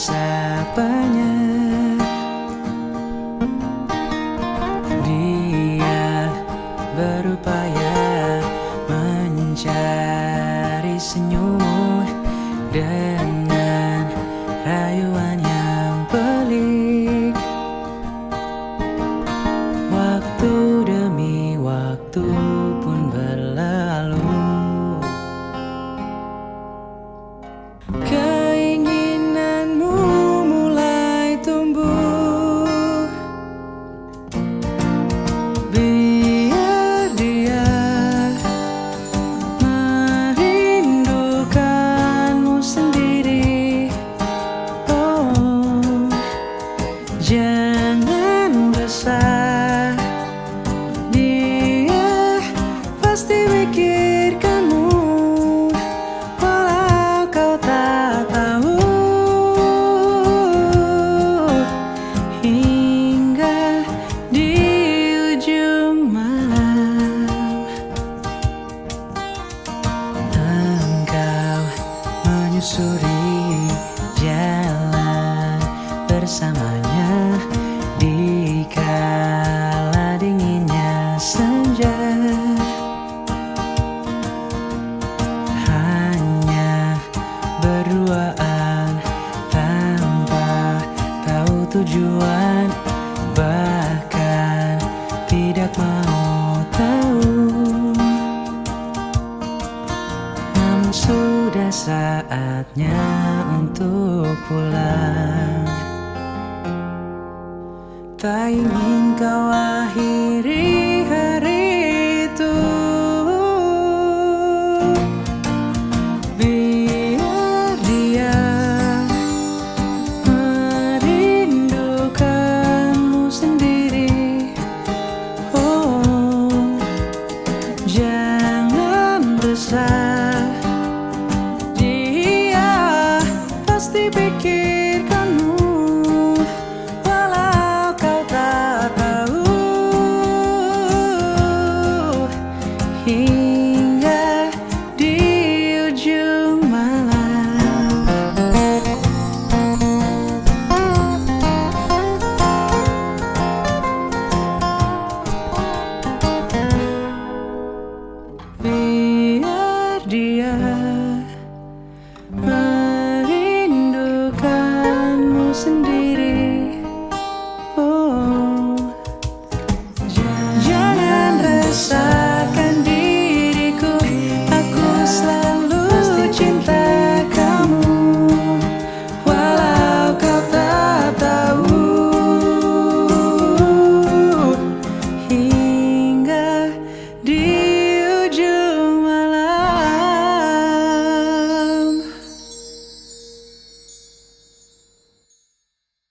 sapanya. Dia berupaya mencari senyum Dengan rayuan yang pelik. Waktu demi waktu pun menyusuri jalan bersamanya Di kala dinginnya senja. Hanya berduaan tanpa tahu tujuan Bahkan sudah saatnya untuk pulang. Tak ingin kau akhiri fikir kamu